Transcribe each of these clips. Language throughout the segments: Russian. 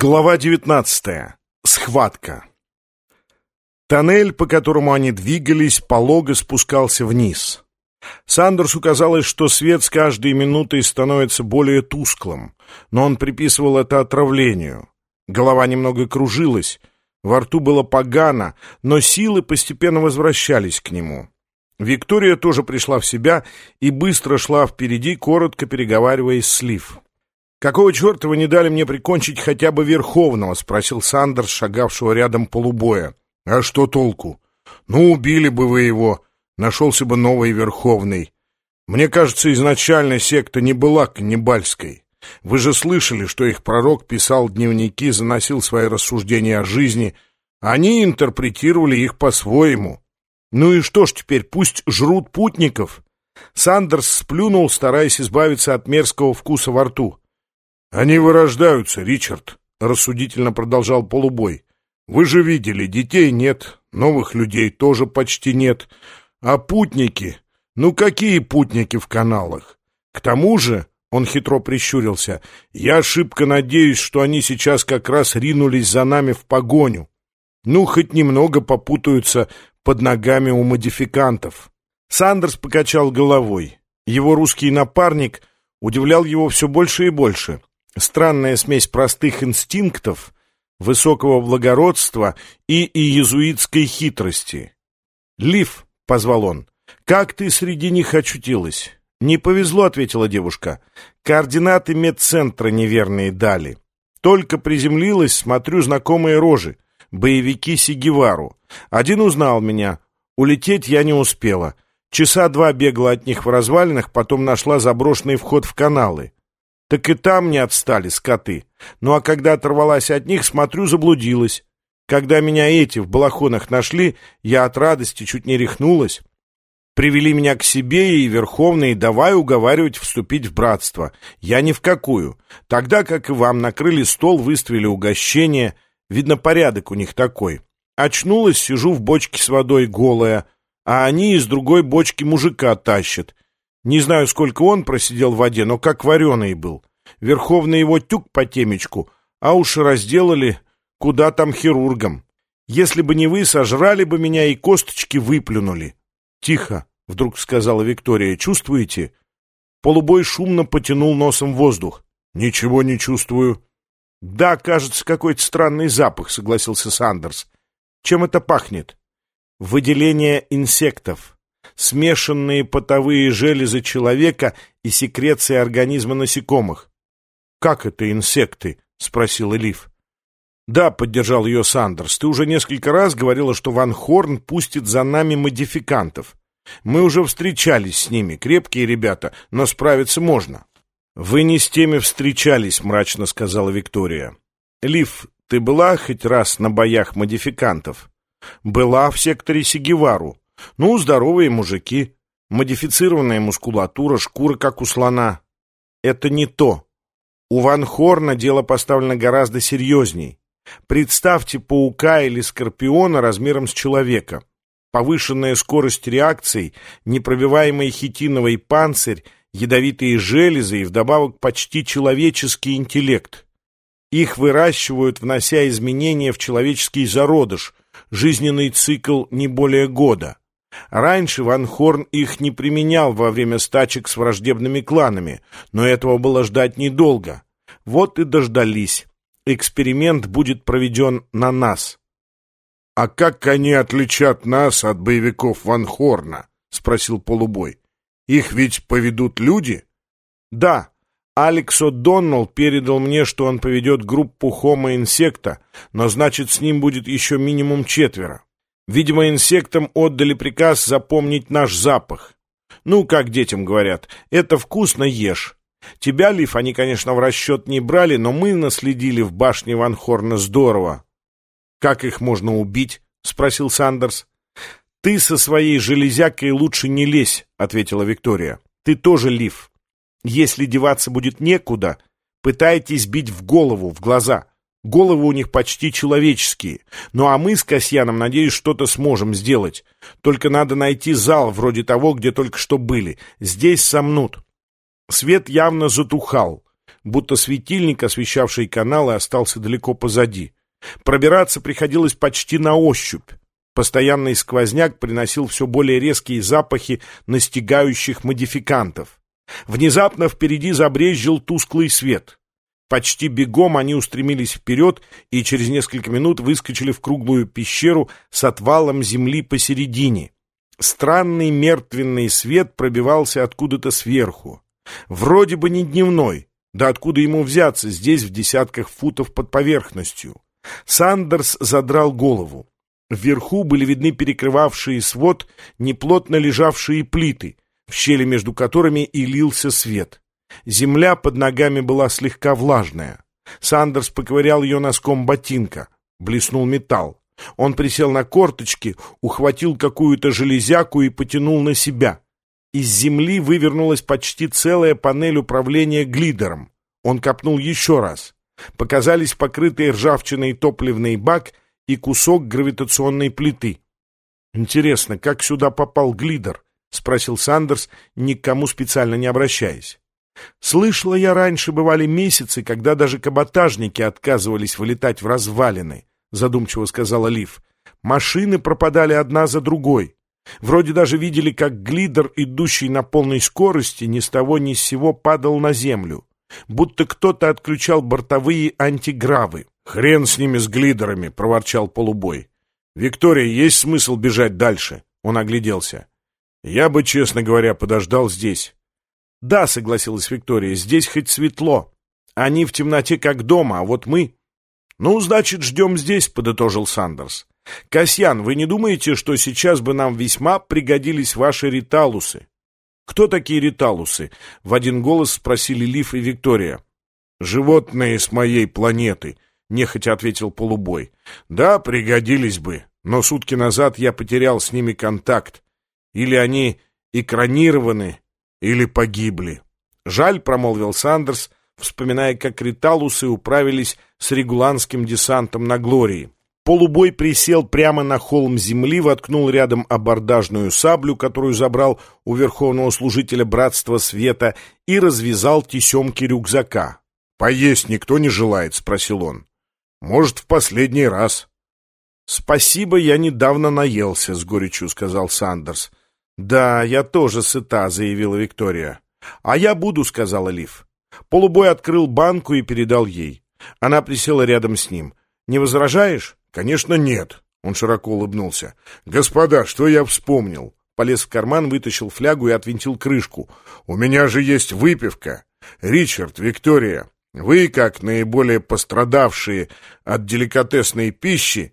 Глава 19. Схватка. Тоннель, по которому они двигались, полого спускался вниз. Сандерсу казалось, что свет с каждой минутой становится более тусклым, но он приписывал это отравлению. Голова немного кружилась, во рту было погано, но силы постепенно возвращались к нему. Виктория тоже пришла в себя и быстро шла впереди, коротко переговариваясь с Лив. «Какого черта вы не дали мне прикончить хотя бы Верховного?» — спросил Сандерс, шагавшего рядом полубоя. «А что толку? Ну, убили бы вы его, нашелся бы новый Верховный. Мне кажется, изначально секта не была каннибальской. Вы же слышали, что их пророк писал дневники, заносил свои рассуждения о жизни. Они интерпретировали их по-своему. Ну и что ж теперь, пусть жрут путников?» Сандерс сплюнул, стараясь избавиться от мерзкого вкуса во рту. «Они вырождаются, Ричард», — рассудительно продолжал полубой. «Вы же видели, детей нет, новых людей тоже почти нет. А путники? Ну какие путники в каналах? К тому же, — он хитро прищурился, — я шибко надеюсь, что они сейчас как раз ринулись за нами в погоню. Ну, хоть немного попутаются под ногами у модификантов». Сандерс покачал головой. Его русский напарник удивлял его все больше и больше. Странная смесь простых инстинктов, высокого благородства и иезуитской хитрости. «Лив», — позвал он, — «как ты среди них очутилась?» «Не повезло», — ответила девушка. «Координаты медцентра неверные дали. Только приземлилась, смотрю знакомые рожи. Боевики Сигевару. Один узнал меня. Улететь я не успела. Часа два бегала от них в развалинах, потом нашла заброшенный вход в каналы. Так и там не отстали скоты. Ну а когда оторвалась от них, смотрю, заблудилась. Когда меня эти в балахонах нашли, я от радости чуть не рехнулась. Привели меня к себе и Верховные давай уговаривать вступить в братство. Я ни в какую. Тогда, как и вам, накрыли стол, выставили угощение. Видно, порядок у них такой. Очнулась, сижу в бочке с водой голая, а они из другой бочки мужика тащат. Не знаю, сколько он просидел в воде, но как вареный был. Верховный его тюк по темечку, а уж разделали, куда там хирургам. Если бы не вы, сожрали бы меня и косточки выплюнули. Тихо, вдруг сказала Виктория, чувствуете? Полубой шумно потянул носом воздух. Ничего не чувствую. Да, кажется, какой-то странный запах, согласился Сандерс. Чем это пахнет? Выделение инсектов смешанные потовые железы человека и секреции организма насекомых. «Как это инсекты?» — спросил Элиф. «Да», — поддержал ее Сандерс, — «ты уже несколько раз говорила, что Ван Хорн пустит за нами модификантов. Мы уже встречались с ними, крепкие ребята, но справиться можно». «Вы не с теми встречались», — мрачно сказала Виктория. «Лив, ты была хоть раз на боях модификантов?» «Была в секторе Сигевару. Ну, здоровые мужики, модифицированная мускулатура, шкура, как у слона. Это не то. У Ван Хорна дело поставлено гораздо серьезней. Представьте паука или скорпиона размером с человека. Повышенная скорость реакций, непробиваемый хитиновый панцирь, ядовитые железы и вдобавок почти человеческий интеллект. Их выращивают, внося изменения в человеческий зародыш, жизненный цикл не более года. Раньше Ван Хорн их не применял во время стачек с враждебными кланами, но этого было ждать недолго. Вот и дождались. Эксперимент будет проведен на нас. — А как они отличат нас от боевиков Ван Хорна? — спросил полубой. — Их ведь поведут люди? — Да. Алекс О'Доннелл передал мне, что он поведет группу Хомо-инсекта, но значит, с ним будет еще минимум четверо. Видимо, инсектам отдали приказ запомнить наш запах. Ну, как детям говорят, это вкусно ешь. Тебя, Лив, они, конечно, в расчет не брали, но мы наследили в башне Ван Хорна здорово. «Как их можно убить?» — спросил Сандерс. «Ты со своей железякой лучше не лезь», — ответила Виктория. «Ты тоже, Лив. Если деваться будет некуда, пытайтесь бить в голову, в глаза. Головы у них почти человеческие. Ну а мы с Касьяном, надеюсь, что-то сможем сделать. Только надо найти зал, вроде того, где только что были. Здесь сомнут. Свет явно затухал. будто светильник, освещавший каналы, остался далеко позади. Пробираться приходилось почти на ощупь. Постоянный сквозняк приносил все более резкие запахи настигающих модификантов. Внезапно впереди забрезжил тусклый свет. Почти бегом они устремились вперед и через несколько минут выскочили в круглую пещеру с отвалом земли посередине. Странный мертвенный свет пробивался откуда-то сверху. Вроде бы не дневной, да откуда ему взяться здесь в десятках футов под поверхностью. Сандерс задрал голову. Вверху были видны перекрывавшие свод неплотно лежавшие плиты, в щели между которыми и лился свет. Земля под ногами была слегка влажная. Сандерс поковырял ее носком ботинка. Блеснул металл. Он присел на корточки, ухватил какую-то железяку и потянул на себя. Из земли вывернулась почти целая панель управления глидером. Он копнул еще раз. Показались покрытые ржавчиной топливный бак и кусок гравитационной плиты. «Интересно, как сюда попал глидер?» — спросил Сандерс, ни к кому специально не обращаясь. «Слышала я раньше, бывали месяцы, когда даже каботажники отказывались вылетать в развалины», — задумчиво сказала Лив. «Машины пропадали одна за другой. Вроде даже видели, как глидер, идущий на полной скорости, ни с того ни с сего падал на землю будто кто-то отключал бортовые антигравы. «Хрен с ними, с глидерами!» — проворчал полубой. «Виктория, есть смысл бежать дальше?» Он огляделся. «Я бы, честно говоря, подождал здесь». «Да», — согласилась Виктория, — «здесь хоть светло. Они в темноте как дома, а вот мы...» «Ну, значит, ждем здесь», — подытожил Сандерс. «Касьян, вы не думаете, что сейчас бы нам весьма пригодились ваши риталусы?» «Кто такие риталусы?» — в один голос спросили Лив и Виктория. «Животные с моей планеты», — нехотя ответил полубой. «Да, пригодились бы, но сутки назад я потерял с ними контакт. Или они экранированы, или погибли». «Жаль», — промолвил Сандерс, вспоминая, как риталусы управились с регуланским десантом на Глории. Полубой присел прямо на холм земли, воткнул рядом абордажную саблю, которую забрал у верховного служителя Братства Света, и развязал тесемки рюкзака. «Поесть никто не желает?» — спросил он. «Может, в последний раз». «Спасибо, я недавно наелся», — с горечью сказал Сандерс. «Да, я тоже сыта», — заявила Виктория. «А я буду», — сказала Лив. Полубой открыл банку и передал ей. Она присела рядом с ним. «Не возражаешь?» «Конечно, нет», — он широко улыбнулся. «Господа, что я вспомнил?» Полез в карман, вытащил флягу и отвинтил крышку. «У меня же есть выпивка. Ричард, Виктория, вы, как наиболее пострадавшие от деликатесной пищи...»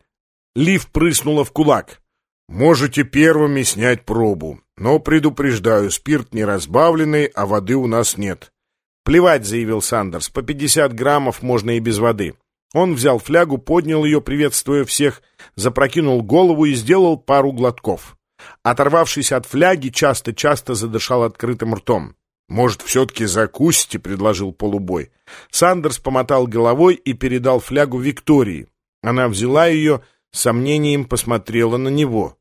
Лив прыснула в кулак. «Можете первыми снять пробу, но предупреждаю, спирт не разбавленный, а воды у нас нет». «Плевать», — заявил Сандерс, — «по пятьдесят граммов можно и без воды». Он взял флягу, поднял ее, приветствуя всех, запрокинул голову и сделал пару глотков. Оторвавшись от фляги, часто-часто задышал открытым ртом. «Может, все-таки закусите?» — предложил полубой. Сандерс помотал головой и передал флягу Виктории. Она взяла ее, сомнением посмотрела на него.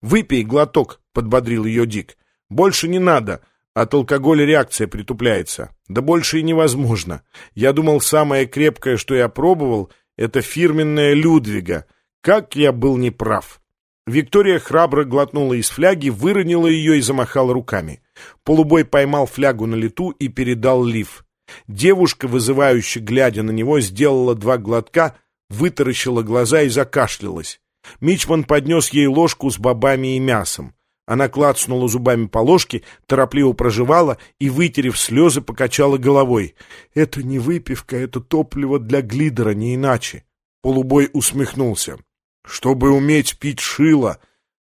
«Выпей глоток», — подбодрил ее Дик. «Больше не надо. От алкоголя реакция притупляется. Да больше и невозможно. Я думал, самое крепкое, что я пробовал, это фирменная Людвига. Как я был неправ. Виктория храбро глотнула из фляги, выронила ее и замахала руками. Полубой поймал флягу на лету и передал лиф. Девушка, вызывающе глядя на него, сделала два глотка, вытаращила глаза и закашлялась. Мичман поднес ей ложку с бобами и мясом. Она клацнула зубами по ложке, торопливо проживала и, вытерев слезы, покачала головой. «Это не выпивка, это топливо для глидера, не иначе». Полубой усмехнулся. «Чтобы уметь пить шило,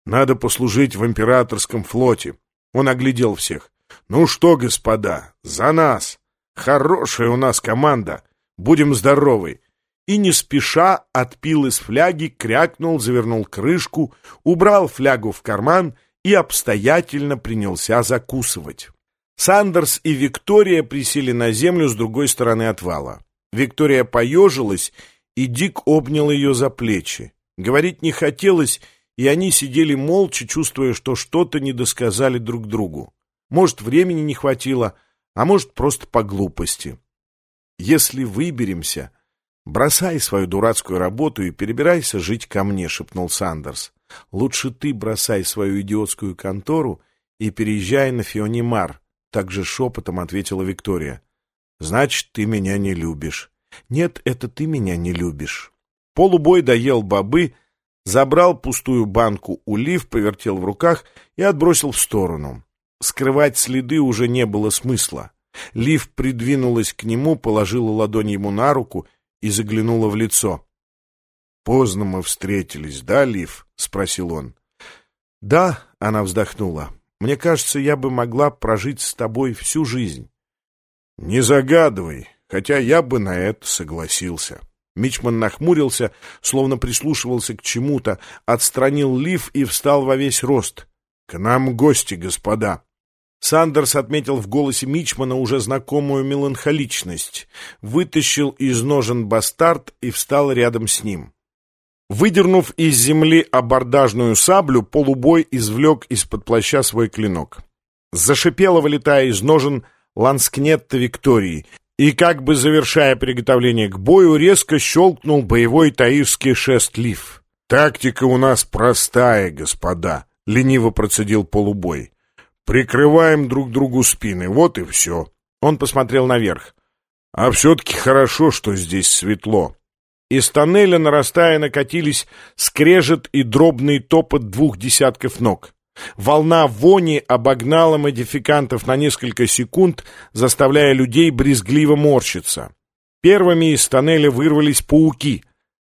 надо послужить в императорском флоте». Он оглядел всех. «Ну что, господа, за нас! Хорошая у нас команда! Будем здоровы!» И не спеша отпил из фляги, крякнул, завернул крышку, убрал флягу в карман — и обстоятельно принялся закусывать. Сандерс и Виктория присели на землю с другой стороны отвала. Виктория поежилась, и Дик обнял ее за плечи. Говорить не хотелось, и они сидели молча, чувствуя, что что-то не досказали друг другу. Может, времени не хватило, а может, просто по глупости. Если выберемся, бросай свою дурацкую работу и перебирайся жить ко мне, — шепнул Сандерс. Лучше ты бросай свою идиотскую контору и переезжай на Фионимар, — также шепотом ответила Виктория. Значит, ты меня не любишь. Нет, это ты меня не любишь. Полубой доел бобы, забрал пустую банку улив, повертел в руках и отбросил в сторону. Скрывать следы уже не было смысла. Лив придвинулась к нему, положила ладонь ему на руку и заглянула в лицо. «Поздно мы встретились, да, Лив?» — спросил он. «Да», — она вздохнула. «Мне кажется, я бы могла прожить с тобой всю жизнь». «Не загадывай, хотя я бы на это согласился». Мичман нахмурился, словно прислушивался к чему-то, отстранил Лив и встал во весь рост. «К нам гости, господа!» Сандерс отметил в голосе Мичмана уже знакомую меланхоличность, вытащил из ножен бастард и встал рядом с ним. Выдернув из земли абордажную саблю, полубой извлек из-под плаща свой клинок. Зашипело, вылетая из ножен, ланскнетта Виктории, и, как бы завершая приготовление к бою, резко щелкнул боевой таирский шест лиф. «Тактика у нас простая, господа», — лениво процедил полубой. Прикрываем друг другу спины, вот и все. Он посмотрел наверх. А все-таки хорошо, что здесь светло. Из тоннеля, нарастая, накатились скрежет и дробный топот двух десятков ног. Волна вони обогнала модификантов на несколько секунд, заставляя людей брезгливо морщиться. Первыми из тоннеля вырвались пауки.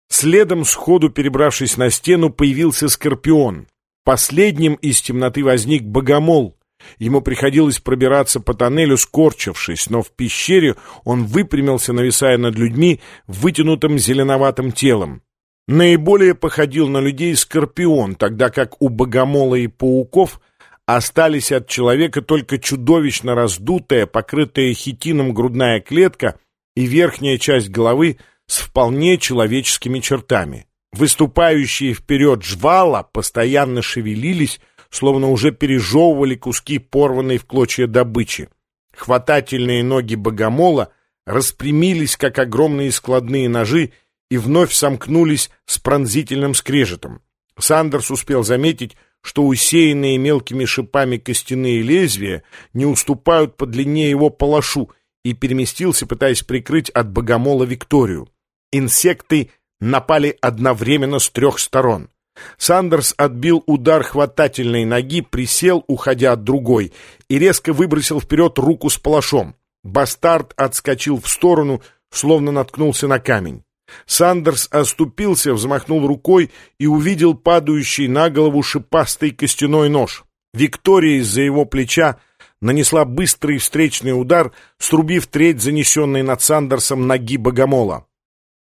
Следом, сходу перебравшись на стену, появился скорпион. Последним из темноты возник богомол, Ему приходилось пробираться по тоннелю, скорчившись, но в пещере он выпрямился, нависая над людьми вытянутым зеленоватым телом. Наиболее походил на людей скорпион, тогда как у богомола и пауков остались от человека только чудовищно раздутая, покрытая хитином грудная клетка и верхняя часть головы с вполне человеческими чертами. Выступающие вперед жвала постоянно шевелились, словно уже пережевывали куски порванной в клочья добычи. Хватательные ноги богомола распрямились, как огромные складные ножи, и вновь сомкнулись с пронзительным скрежетом. Сандерс успел заметить, что усеянные мелкими шипами костяные лезвия не уступают по длине его палашу, и переместился, пытаясь прикрыть от богомола Викторию. Инсекты напали одновременно с трех сторон. Сандерс отбил удар хватательной ноги, присел, уходя от другой, и резко выбросил вперед руку с палашом. Бастард отскочил в сторону, словно наткнулся на камень. Сандерс оступился, взмахнул рукой и увидел падающий на голову шипастый костяной нож. Виктория из-за его плеча нанесла быстрый встречный удар, срубив треть занесенной над Сандерсом ноги богомола.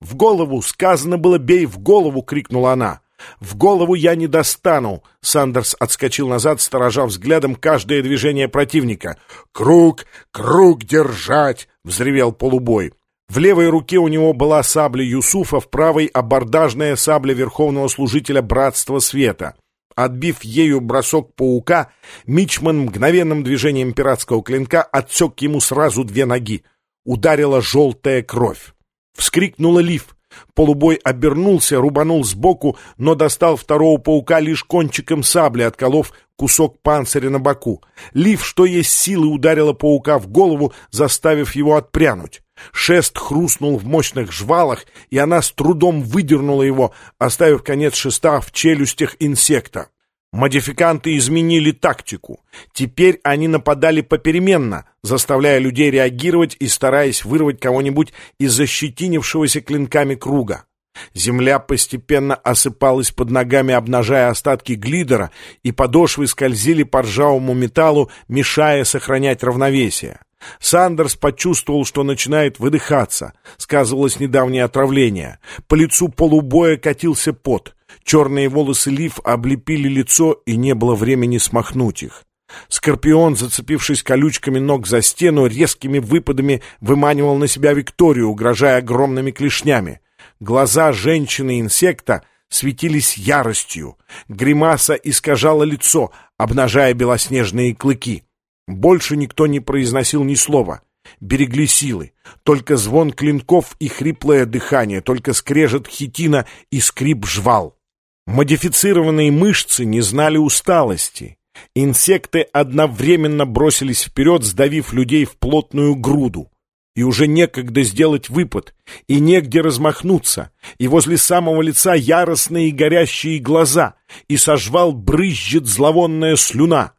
«В голову! Сказано было, бей в голову!» — крикнула она. «В голову я не достану!» Сандерс отскочил назад, сторожа взглядом каждое движение противника. «Круг! Круг держать!» — взревел полубой. В левой руке у него была сабля Юсуфа, в правой — абордажная сабля Верховного Служителя Братства Света. Отбив ею бросок паука, Мичман мгновенным движением пиратского клинка отсек ему сразу две ноги. Ударила желтая кровь. Вскрикнула Лив. Полубой обернулся, рубанул сбоку, но достал второго паука лишь кончиком сабли, отколов кусок панциря на боку. Лив, что есть силы, ударила паука в голову, заставив его отпрянуть. Шест хрустнул в мощных жвалах, и она с трудом выдернула его, оставив конец шеста в челюстях инсекта. Модификанты изменили тактику. Теперь они нападали попеременно, заставляя людей реагировать и стараясь вырвать кого-нибудь из защетинившегося клинками круга. Земля постепенно осыпалась под ногами, обнажая остатки глидера, и подошвы скользили по ржавому металлу, мешая сохранять равновесие. Сандерс почувствовал, что начинает выдыхаться. Сказывалось недавнее отравление. По лицу полубоя катился пот. Черные волосы Лив облепили лицо, и не было времени смахнуть их. Скорпион, зацепившись колючками ног за стену, резкими выпадами выманивал на себя Викторию, угрожая огромными клешнями. Глаза женщины-инсекта светились яростью. Гримаса искажала лицо, обнажая белоснежные клыки. Больше никто не произносил ни слова. берегли силы. Только звон клинков и хриплое дыхание, только скрежет хитина и скрип жвал. Модифицированные мышцы не знали усталости. Инсекты одновременно бросились вперед, сдавив людей в плотную груду. И уже некогда сделать выпад, и негде размахнуться, и возле самого лица яростные горящие глаза, и сожвал брызжет зловонная слюна.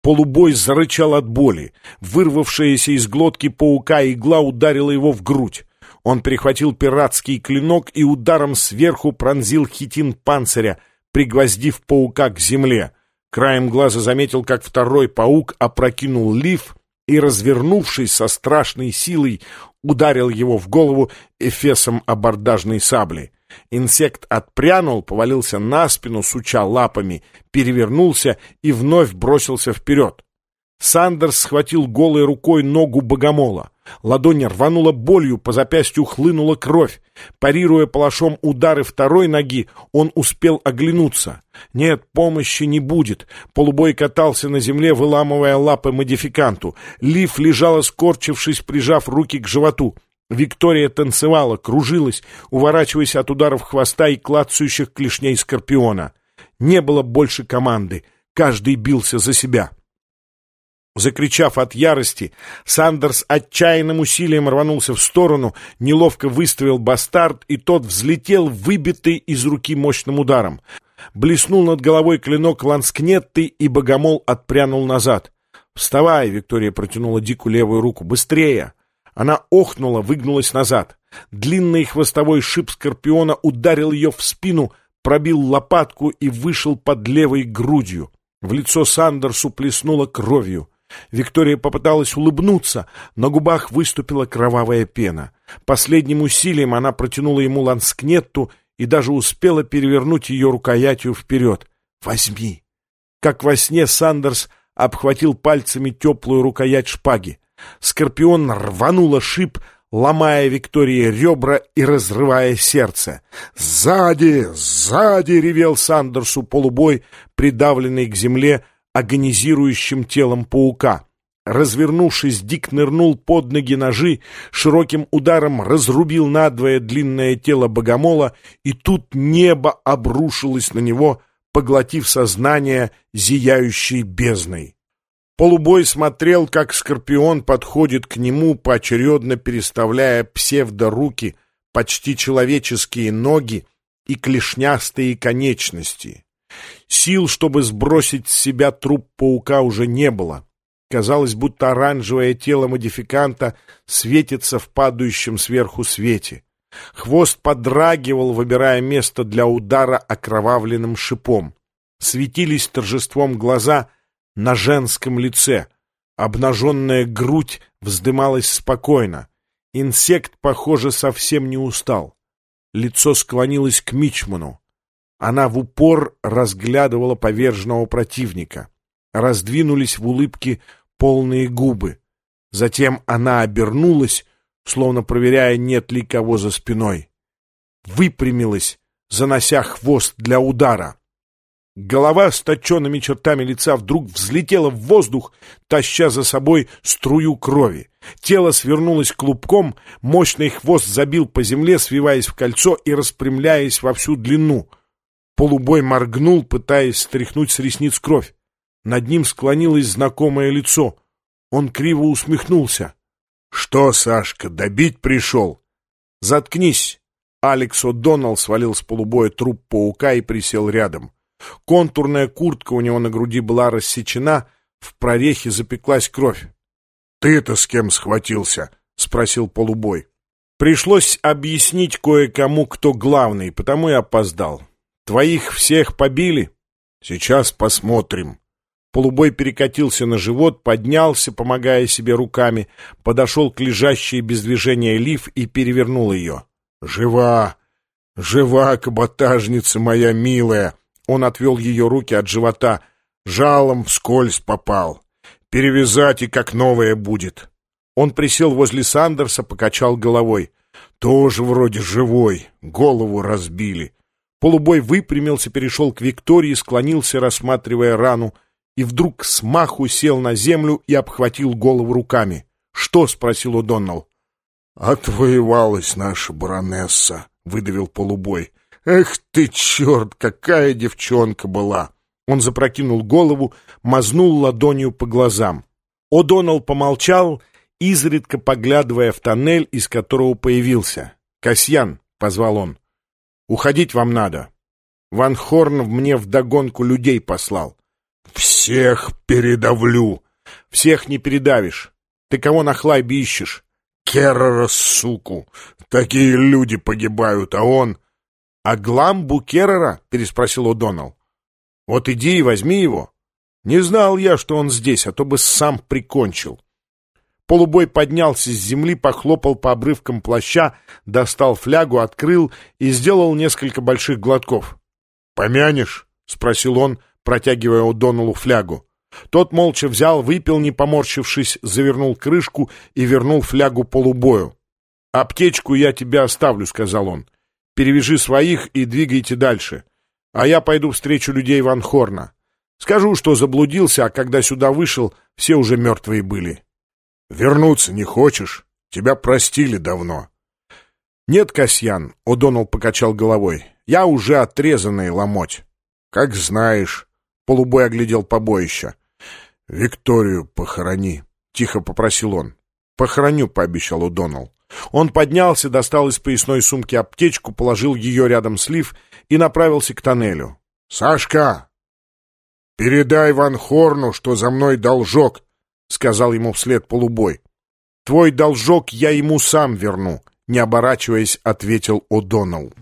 Полубой зарычал от боли. Вырвавшаяся из глотки паука игла ударила его в грудь. Он перехватил пиратский клинок и ударом сверху пронзил хитин панциря, пригвоздив паука к земле. Краем глаза заметил, как второй паук опрокинул лиф и, развернувшись со страшной силой, ударил его в голову эфесом абордажной сабли. Инсект отпрянул, повалился на спину, суча лапами, перевернулся и вновь бросился вперед. Сандерс схватил голой рукой ногу богомола. Ладонь рванула болью, по запястью хлынула кровь. Парируя палашом удары второй ноги, он успел оглянуться. Нет, помощи не будет. Полубой катался на земле, выламывая лапы модификанту. Лив лежала, скорчившись, прижав руки к животу. Виктория танцевала, кружилась, уворачиваясь от ударов хвоста и клацающих клешней скорпиона. Не было больше команды. Каждый бился за себя. Закричав от ярости, Сандерс отчаянным усилием рванулся в сторону, неловко выставил бастард, и тот взлетел, выбитый из руки мощным ударом. Блеснул над головой клинок ланскнетты, и богомол отпрянул назад. «Вставай!» — Виктория протянула Дику левую руку. «Быстрее!» Она охнула, выгнулась назад. Длинный хвостовой шип скорпиона ударил ее в спину, пробил лопатку и вышел под левой грудью. В лицо Сандерсу плеснуло кровью. Виктория попыталась улыбнуться, на губах выступила кровавая пена. Последним усилием она протянула ему ланскнетту и даже успела перевернуть ее рукоятью вперед. «Возьми!» Как во сне Сандерс обхватил пальцами теплую рукоять шпаги. Скорпион рванула шип, ломая Виктории ребра и разрывая сердце. «Сзади! Сзади!» — ревел Сандерсу полубой, придавленный к земле агонизирующим телом паука. Развернувшись, Дик нырнул под ноги ножи, широким ударом разрубил надвое длинное тело богомола, и тут небо обрушилось на него, поглотив сознание зияющей бездной. Полубой смотрел, как скорпион подходит к нему, поочередно переставляя псевдоруки, почти человеческие ноги и клешнястые конечности. Сил, чтобы сбросить с себя труп паука, уже не было. Казалось, будто оранжевое тело модификанта светится в падающем сверху свете. Хвост подрагивал, выбирая место для удара окровавленным шипом. Светились торжеством глаза на женском лице. Обнаженная грудь вздымалась спокойно. Инсект, похоже, совсем не устал. Лицо склонилось к Мичману. Она в упор разглядывала поверженного противника. Раздвинулись в улыбке полные губы. Затем она обернулась, словно проверяя, нет ли кого за спиной. Выпрямилась, занося хвост для удара. Голова с точенными чертами лица вдруг взлетела в воздух, таща за собой струю крови. Тело свернулось клубком, мощный хвост забил по земле, свиваясь в кольцо и распрямляясь во всю длину — Полубой моргнул, пытаясь стряхнуть с ресниц кровь. Над ним склонилось знакомое лицо. Он криво усмехнулся. — Что, Сашка, добить пришел? — Заткнись! Алекс О'Доннелл свалил с полубоя труп паука и присел рядом. Контурная куртка у него на груди была рассечена, в прорехе запеклась кровь. — Ты-то с кем схватился? — спросил полубой. Пришлось объяснить кое-кому, кто главный, потому и опоздал. Твоих всех побили? Сейчас посмотрим. Полубой перекатился на живот, поднялся, помогая себе руками, подошел к лежащей без движения лиф и перевернул ее. «Жива! Жива, каботажница моя милая!» Он отвел ее руки от живота. Жалом вскользь попал. Перевязать и как новая будет. Он присел возле Сандерса, покачал головой. Тоже вроде живой, голову разбили. Полубой выпрямился, перешел к Виктории, склонился, рассматривая рану, и вдруг смаху сел на землю и обхватил голову руками. «Что?» — спросил О'Доннелл. «Отвоевалась наша баронесса», — выдавил полубой. «Эх ты, черт, какая девчонка была!» Он запрокинул голову, мазнул ладонью по глазам. О'Доннелл помолчал, изредка поглядывая в тоннель, из которого появился. «Касьян», — позвал он, — «уходить вам надо. Ван Хорн мне вдогонку людей послал». «Всех передавлю!» «Всех не передавишь. Ты кого на хлайбе ищешь?» «Керрера, суку! Такие люди погибают, а он...» «А Гламбу Керрера?» — переспросил О'Доннелл. «Вот иди и возьми его. Не знал я, что он здесь, а то бы сам прикончил». Полубой поднялся с земли, похлопал по обрывкам плаща, достал флягу, открыл и сделал несколько больших глотков. «Помянешь?» — спросил он, протягивая О'Доннеллу флягу. Тот молча взял, выпил, не поморщившись, завернул крышку и вернул флягу полубою. «Аптечку я тебе оставлю», — сказал он. «Перевяжи своих и двигайте дальше. А я пойду встречу людей Ван Хорна. Скажу, что заблудился, а когда сюда вышел, все уже мертвые были». «Вернуться не хочешь? Тебя простили давно». «Нет, Касьян», — О'Доннелл покачал головой, — «я уже отрезанный ломоть». «Как знаешь», — полубой оглядел побоище. «Викторию похорони», — тихо попросил он. «Похороню», — пообещал О'Доннелл. Он поднялся, достал из поясной сумки аптечку, положил ее рядом с Лив и направился к тоннелю. «Сашка! Передай Ван Хорну, что за мной должок», — сказал ему вслед полубой. «Твой должок я ему сам верну», — не оборачиваясь, ответил О'Доннелл.